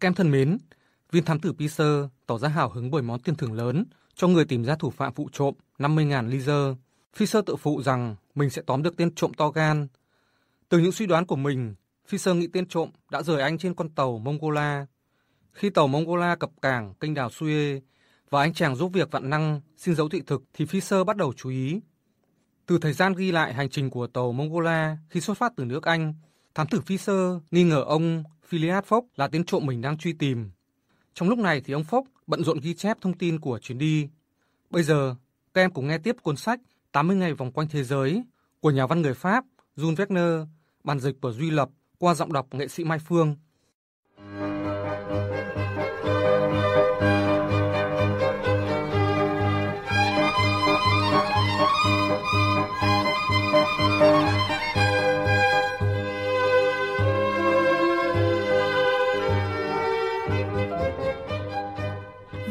Kem thân mến, viên thám tử Piser tỏ ra hào hứng bởi món tiền thưởng lớn cho người tìm ra thủ phạm vụ trộm 50.000 Lizer. Fisher tự phụ rằng mình sẽ tóm được tên trộm to gan. Từ những suy đoán của mình, Fisher nghĩ tên trộm đã rời anh trên con tàu Mongola. Khi tàu Mongola cập cảng kênh đào Suez và anh chàng giúp việc vạn năng xin dấu thị thực thì Fisher bắt đầu chú ý. Từ thời gian ghi lại hành trình của tàu Mongola khi xuất phát từ nước Anh, thám tử Fisher nghi ngờ ông Phileas Fogg là tên trộm mình đang truy tìm. Trong lúc này thì ông Fogg bận rộn ghi chép thông tin của chuyến đi. Bây giờ, các em cùng nghe tiếp cuốn sách 80 ngày vòng quanh thế giới của nhà văn người Pháp Jules Verne, bản dịch của Duy Lập qua giọng đọc nghệ sĩ Mai Phương.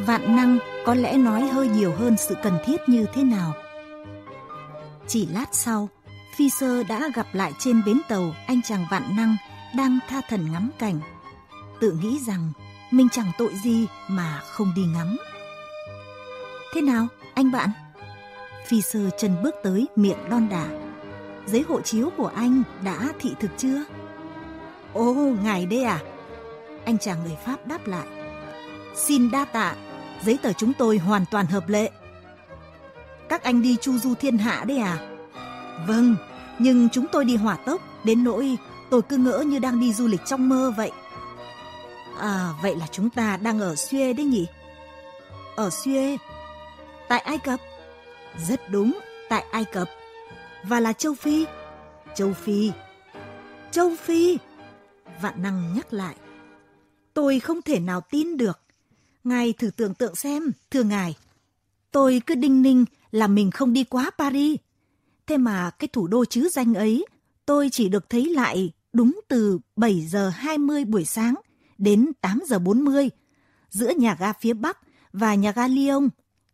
Vạn năng có lẽ nói hơi nhiều hơn sự cần thiết như thế nào. Chỉ lát sau, Phi Sơ đã gặp lại trên bến tàu anh chàng vạn năng đang tha thần ngắm cảnh. Tự nghĩ rằng mình chẳng tội gì mà không đi ngắm. Thế nào, anh bạn? Phi Sơ chân bước tới miệng đon đả. Giấy hộ chiếu của anh đã thị thực chưa? Ồ, ngài đây à? Anh chàng người Pháp đáp lại. Xin đa tạ, giấy tờ chúng tôi hoàn toàn hợp lệ. Các anh đi chu du thiên hạ đấy à? Vâng, nhưng chúng tôi đi hỏa tốc, đến nỗi tôi cứ ngỡ như đang đi du lịch trong mơ vậy. À, vậy là chúng ta đang ở Suez đấy nhỉ? Ở Suez? Tại Ai Cập? Rất đúng, tại Ai Cập. Và là châu Phi? Châu Phi. Châu Phi? Vạn năng nhắc lại. Tôi không thể nào tin được. Ngài thử tưởng tượng xem, thưa ngài. Tôi cứ đinh ninh là mình không đi quá Paris. Thế mà cái thủ đô chứ danh ấy, tôi chỉ được thấy lại đúng từ 7 giờ 20 buổi sáng đến 8 giờ 40 giữa nhà ga phía Bắc và nhà ga Lyon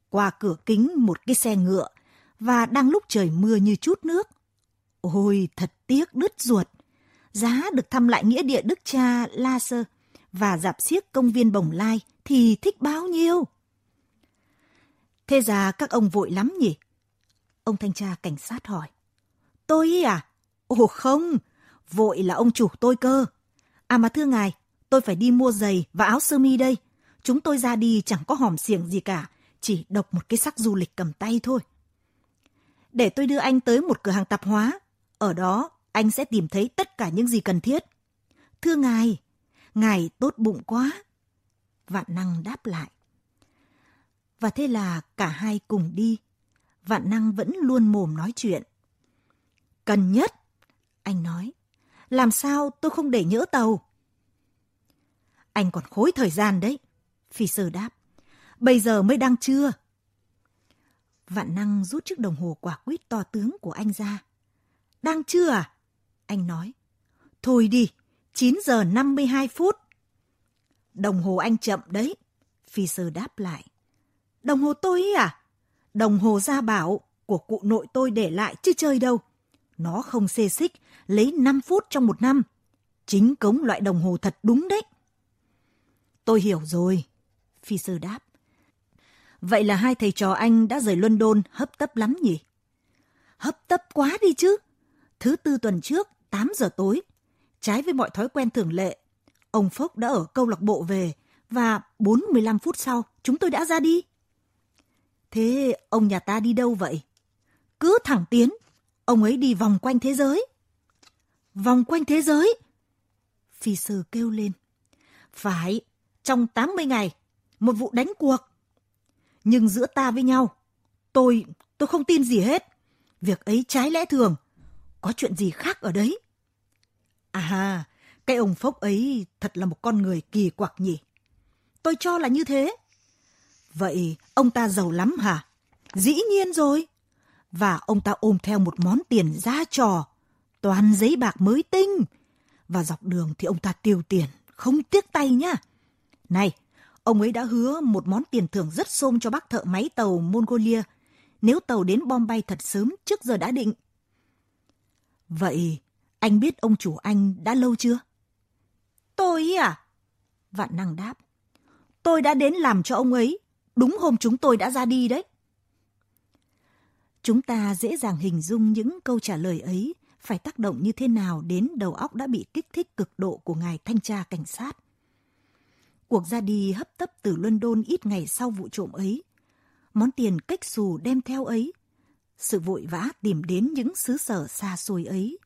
qua cửa kính một cái xe ngựa và đang lúc trời mưa như chút nước. Ôi, thật tiếc đứt ruột. Giá được thăm lại nghĩa địa Đức cha Laser và dạp xiếc công viên Bồng Lai thì thích bao nhiêu. Thế ra các ông vội lắm nhỉ? Ông thanh tra cảnh sát hỏi. Tôi à? Ồ không, vội là ông chủ tôi cơ. À mà thưa ngài, tôi phải đi mua giày và áo sơ mi đây. Chúng tôi ra đi chẳng có hòm xiềng gì cả, chỉ độc một cái sắc du lịch cầm tay thôi. Để tôi đưa anh tới một cửa hàng tạp hóa. Ở đó, anh sẽ tìm thấy tất cả những gì cần thiết. Thưa ngài, ngài tốt bụng quá. Vạn năng đáp lại. Và thế là cả hai cùng đi. Vạn năng vẫn luôn mồm nói chuyện. Cần nhất, anh nói. Làm sao tôi không để nhỡ tàu? Anh còn khối thời gian đấy. Phi sơ đáp. Bây giờ mới đang trưa. Vạn năng rút chiếc đồng hồ quả quýt to tướng của anh ra. Đang trưa, à? Anh nói. Thôi đi, 9 giờ 52 phút. Đồng hồ anh chậm đấy. Phi sơ đáp lại. Đồng hồ tôi à? Đồng hồ gia bảo của cụ nội tôi để lại chứ chơi đâu. Nó không xê xích, lấy 5 phút trong một năm. Chính cống loại đồng hồ thật đúng đấy. Tôi hiểu rồi. Phi sơ đáp. Vậy là hai thầy trò anh đã rời London hấp tấp lắm nhỉ? Hấp tấp quá đi chứ. Thứ tư tuần trước, 8 giờ tối. Trái với mọi thói quen thường lệ, ông phốc đã ở câu lạc bộ về và 45 phút sau chúng tôi đã ra đi. Thế ông nhà ta đi đâu vậy? Cứ thẳng tiến, ông ấy đi vòng quanh thế giới. Vòng quanh thế giới? Phi sư kêu lên. Phải, trong 80 ngày, một vụ đánh cuộc. Nhưng giữa ta với nhau, tôi, tôi không tin gì hết. Việc ấy trái lẽ thường. Có chuyện gì khác ở đấy? À, ha, cái ông Phốc ấy thật là một con người kỳ quặc nhỉ? Tôi cho là như thế. Vậy ông ta giàu lắm hả? Dĩ nhiên rồi. Và ông ta ôm theo một món tiền ra trò, toàn giấy bạc mới tinh. Và dọc đường thì ông ta tiêu tiền, không tiếc tay nhá. Này, ông ấy đã hứa một món tiền thưởng rất xôm cho bác thợ máy tàu Mongolia nếu tàu đến Bombay thật sớm trước giờ đã định. Vậy anh biết ông chủ anh đã lâu chưa? Tôi à? Vạn năng đáp. Tôi đã đến làm cho ông ấy, đúng hôm chúng tôi đã ra đi đấy. Chúng ta dễ dàng hình dung những câu trả lời ấy phải tác động như thế nào đến đầu óc đã bị kích thích cực độ của ngài thanh tra cảnh sát. Cuộc ra đi hấp tấp từ London ít ngày sau vụ trộm ấy. Món tiền cách xù đem theo ấy. Sự vội vã tìm đến những xứ sở xa xôi ấy.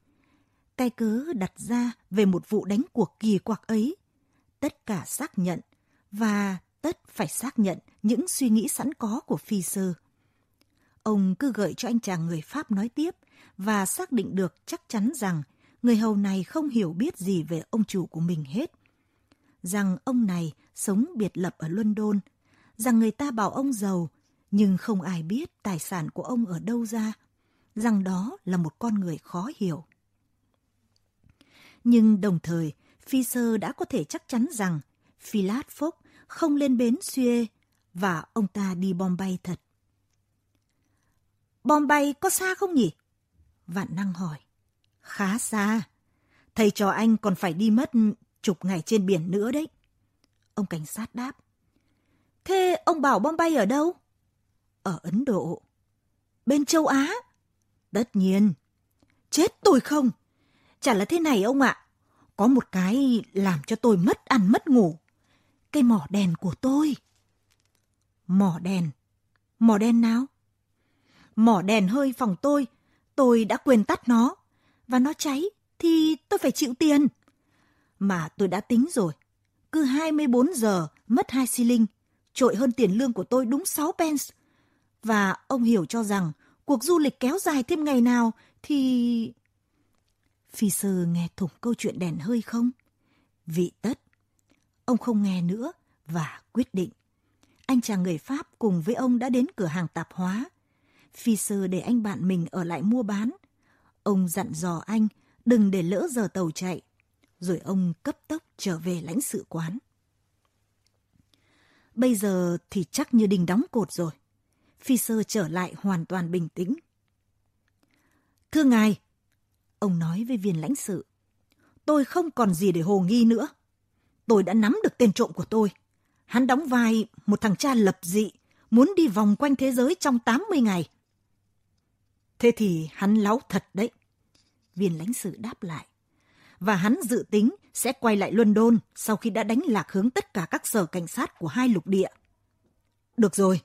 Cái cớ đặt ra về một vụ đánh cuộc kỳ quặc ấy. Tất cả xác nhận và tất phải xác nhận những suy nghĩ sẵn có của phi sơ. Ông cứ gợi cho anh chàng người Pháp nói tiếp và xác định được chắc chắn rằng người hầu này không hiểu biết gì về ông chủ của mình hết. Rằng ông này sống biệt lập ở London, rằng người ta bảo ông giàu, nhưng không ai biết tài sản của ông ở đâu ra, rằng đó là một con người khó hiểu. Nhưng đồng thời, Fisher đã có thể chắc chắn rằng Philat Fogg không lên bến Suez và ông ta đi Bombay thật. Bombay có xa không nhỉ? Vạn năng hỏi. Khá xa. Thầy trò anh còn phải đi mất chục ngày trên biển nữa đấy. Ông cảnh sát đáp. Thế ông bảo Bombay ở đâu? Ở Ấn Độ. Bên châu Á? Tất nhiên. Chết tôi không? Chả là thế này ông ạ. Có một cái làm cho tôi mất ăn mất ngủ. Cây mỏ đèn của tôi. Mỏ đèn? Mỏ đèn nào? Mỏ đèn hơi phòng tôi tôi đã quên tắt nó. Và nó cháy thì tôi phải chịu tiền. Mà tôi đã tính rồi. Cứ 24 giờ mất 2 xi linh, trội hơn tiền lương của tôi đúng 6 pence. Và ông hiểu cho rằng cuộc du lịch kéo dài thêm ngày nào thì... Phi sơ nghe thủng câu chuyện đèn hơi không? Vị tất. Ông không nghe nữa và quyết định. Anh chàng người Pháp cùng với ông đã đến cửa hàng tạp hóa Fisher để anh bạn mình ở lại mua bán. Ông dặn dò anh đừng để lỡ giờ tàu chạy. Rồi ông cấp tốc trở về lãnh sự quán. Bây giờ thì chắc như đình đóng cột rồi. Fisher trở lại hoàn toàn bình tĩnh. Thưa ngài, ông nói với viên lãnh sự, tôi không còn gì để hồ nghi nữa. Tôi đã nắm được tên trộm của tôi. Hắn đóng vai một thằng cha lập dị, muốn đi vòng quanh thế giới trong 80 ngày. Thế thì hắn láo thật đấy. Viên lãnh sự đáp lại. Và hắn dự tính sẽ quay lại London sau khi đã đánh lạc hướng tất cả các sở cảnh sát của hai lục địa. Được rồi,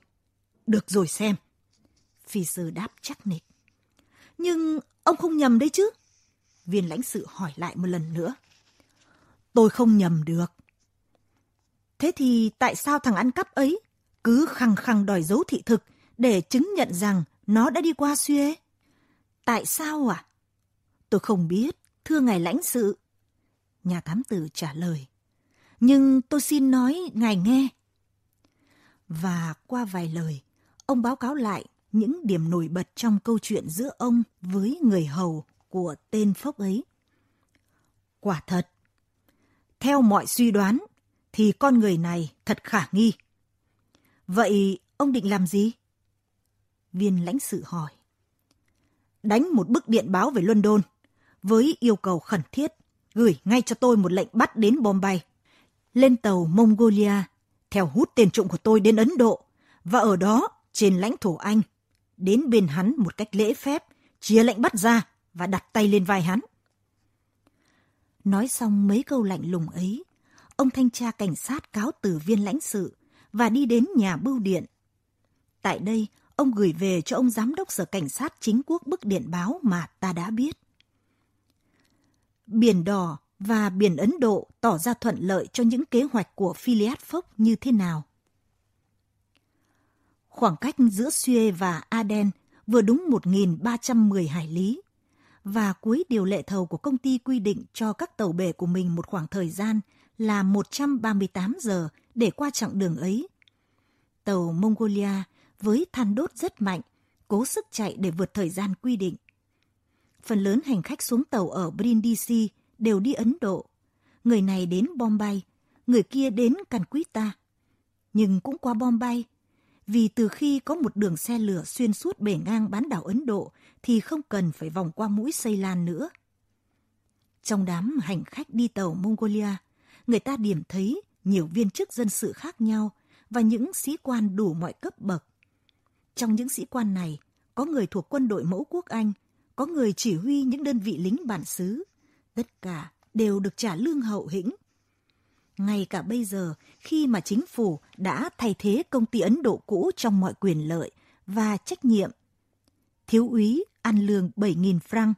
được rồi xem. Phi sư đáp chắc nịch. Nhưng ông không nhầm đấy chứ? Viên lãnh sự hỏi lại một lần nữa. Tôi không nhầm được. Thế thì tại sao thằng ăn cắp ấy cứ khăng khăng đòi dấu thị thực để chứng nhận rằng nó đã đi qua Suez? Tại sao à? Tôi không biết, thưa ngài lãnh sự. Nhà thám tử trả lời. Nhưng tôi xin nói ngài nghe. Và qua vài lời, ông báo cáo lại những điểm nổi bật trong câu chuyện giữa ông với người hầu của tên Phốc ấy. Quả thật, theo mọi suy đoán thì con người này thật khả nghi. Vậy ông định làm gì? Viên lãnh sự hỏi đánh một bức điện báo về London với yêu cầu khẩn thiết gửi ngay cho tôi một lệnh bắt đến Bombay. Lên tàu Mongolia, theo hút tiền trụng của tôi đến Ấn Độ và ở đó trên lãnh thổ Anh, đến bên hắn một cách lễ phép, chia lệnh bắt ra và đặt tay lên vai hắn. Nói xong mấy câu lạnh lùng ấy, ông thanh tra cảnh sát cáo từ viên lãnh sự và đi đến nhà bưu điện. Tại đây, ông gửi về cho ông giám đốc sở cảnh sát chính quốc bức điện báo mà ta đã biết. Biển Đỏ và Biển Ấn Độ tỏ ra thuận lợi cho những kế hoạch của Phileas Phốc như thế nào? Khoảng cách giữa Suez và Aden vừa đúng 1.310 hải lý, và cuối điều lệ thầu của công ty quy định cho các tàu bè của mình một khoảng thời gian là 138 giờ để qua chặng đường ấy. Tàu Mongolia với than đốt rất mạnh, cố sức chạy để vượt thời gian quy định. Phần lớn hành khách xuống tàu ở Brindisi đều đi Ấn Độ. Người này đến Bombay, người kia đến Calcutta. Nhưng cũng qua Bombay, vì từ khi có một đường xe lửa xuyên suốt bể ngang bán đảo Ấn Độ thì không cần phải vòng qua mũi Xây Lan nữa. Trong đám hành khách đi tàu Mongolia, người ta điểm thấy nhiều viên chức dân sự khác nhau và những sĩ quan đủ mọi cấp bậc. Trong những sĩ quan này, có người thuộc quân đội mẫu quốc Anh, có người chỉ huy những đơn vị lính bản xứ. Tất cả đều được trả lương hậu hĩnh. Ngay cả bây giờ, khi mà chính phủ đã thay thế công ty Ấn Độ cũ trong mọi quyền lợi và trách nhiệm, thiếu úy ăn lương 7.000 franc,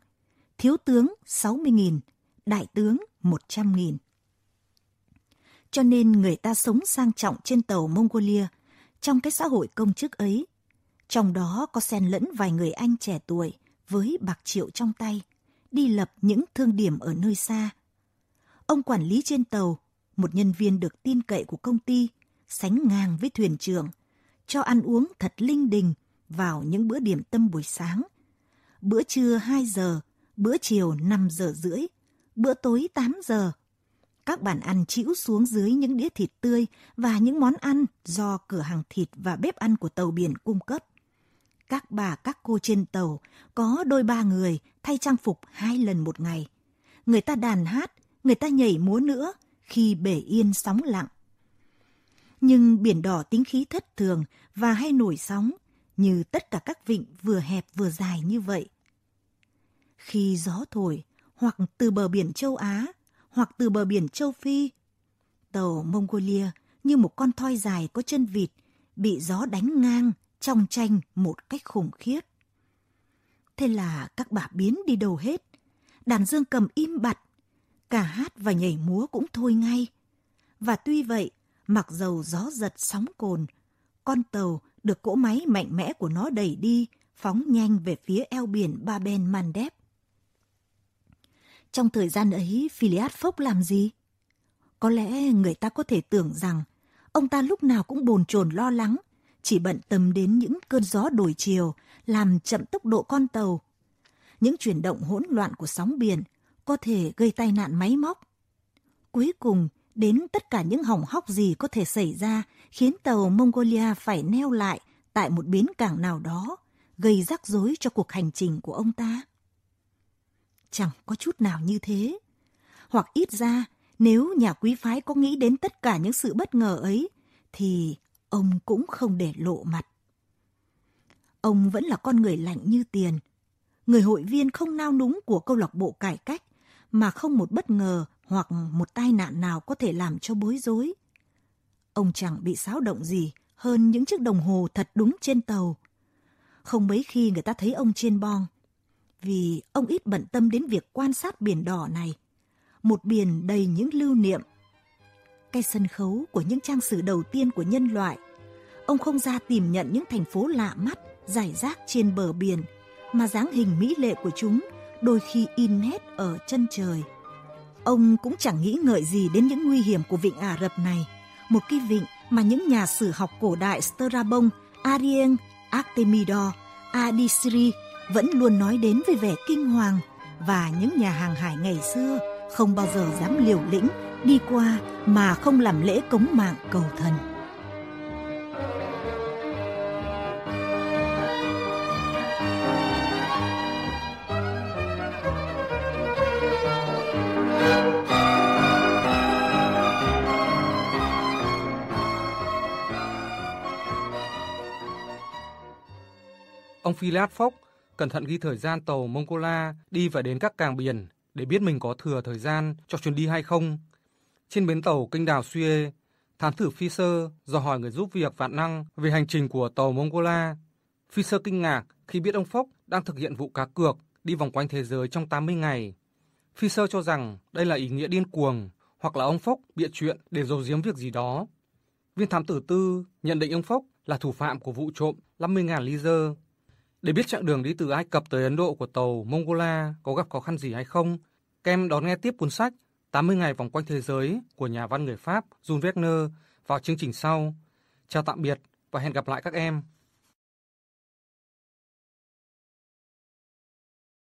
thiếu tướng 60.000, đại tướng 100.000. Cho nên người ta sống sang trọng trên tàu Mongolia, trong cái xã hội công chức ấy. Trong đó có xen lẫn vài người anh trẻ tuổi với bạc triệu trong tay, đi lập những thương điểm ở nơi xa. Ông quản lý trên tàu, một nhân viên được tin cậy của công ty, sánh ngang với thuyền trưởng, cho ăn uống thật linh đình vào những bữa điểm tâm buổi sáng. Bữa trưa 2 giờ, bữa chiều 5 giờ rưỡi, bữa tối 8 giờ. Các bàn ăn chĩu xuống dưới những đĩa thịt tươi và những món ăn do cửa hàng thịt và bếp ăn của tàu biển cung cấp. Các bà các cô trên tàu có đôi ba người thay trang phục hai lần một ngày. Người ta đàn hát, người ta nhảy múa nữa khi bể yên sóng lặng. Nhưng biển đỏ tính khí thất thường và hay nổi sóng như tất cả các vịnh vừa hẹp vừa dài như vậy. Khi gió thổi, hoặc từ bờ biển châu Á, hoặc từ bờ biển châu Phi, tàu Mongolia như một con thoi dài có chân vịt bị gió đánh ngang trong tranh một cách khủng khiếp. Thế là các bà biến đi đâu hết. Đàn dương cầm im bặt, cả hát và nhảy múa cũng thôi ngay. Và tuy vậy, mặc dầu gió giật sóng cồn, con tàu được cỗ máy mạnh mẽ của nó đẩy đi, phóng nhanh về phía eo biển Ba Ben Mandeb. Trong thời gian ấy, Philiad Phốc làm gì? Có lẽ người ta có thể tưởng rằng ông ta lúc nào cũng bồn chồn lo lắng, chỉ bận tâm đến những cơn gió đổi chiều, làm chậm tốc độ con tàu. Những chuyển động hỗn loạn của sóng biển có thể gây tai nạn máy móc. Cuối cùng, đến tất cả những hỏng hóc gì có thể xảy ra khiến tàu Mongolia phải neo lại tại một bến cảng nào đó, gây rắc rối cho cuộc hành trình của ông ta. Chẳng có chút nào như thế. Hoặc ít ra, nếu nhà quý phái có nghĩ đến tất cả những sự bất ngờ ấy, thì ông cũng không để lộ mặt. Ông vẫn là con người lạnh như tiền, người hội viên không nao núng của câu lạc bộ cải cách, mà không một bất ngờ hoặc một tai nạn nào có thể làm cho bối rối. Ông chẳng bị xáo động gì hơn những chiếc đồng hồ thật đúng trên tàu. Không mấy khi người ta thấy ông trên bong, vì ông ít bận tâm đến việc quan sát biển đỏ này. Một biển đầy những lưu niệm. Cái sân khấu của những trang sử đầu tiên của nhân loại. Ông không ra tìm nhận những thành phố lạ mắt, giải rác trên bờ biển, mà dáng hình mỹ lệ của chúng đôi khi in nét ở chân trời. Ông cũng chẳng nghĩ ngợi gì đến những nguy hiểm của vịnh Ả Rập này, một cái vịnh mà những nhà sử học cổ đại Strabon, Arien, Artemidor, Adisri vẫn luôn nói đến với vẻ kinh hoàng và những nhà hàng hải ngày xưa không bao giờ dám liều lĩnh đi qua mà không làm lễ cống mạng cầu thần. Ông Phileas Fogg cẩn thận ghi thời gian tàu Mongola đi và đến các cảng biển để biết mình có thừa thời gian cho chuyến đi hay không. Trên bến tàu kênh đào Suez, thám thử Fisher dò hỏi người giúp việc vạn năng về hành trình của tàu Mongola. Fisher kinh ngạc khi biết ông Phốc đang thực hiện vụ cá cược đi vòng quanh thế giới trong 80 ngày. Fisher cho rằng đây là ý nghĩa điên cuồng hoặc là ông Phốc bịa chuyện để giấu giếm việc gì đó. Viên thám tử tư nhận định ông Phốc là thủ phạm của vụ trộm 50.000 ly dơ để biết chặng đường đi từ Ai Cập tới Ấn Độ của tàu Mongola có gặp khó khăn gì hay không, kem đón nghe tiếp cuốn sách 80 ngày vòng quanh thế giới của nhà văn người Pháp Jules Verne vào chương trình sau. Chào tạm biệt và hẹn gặp lại các em.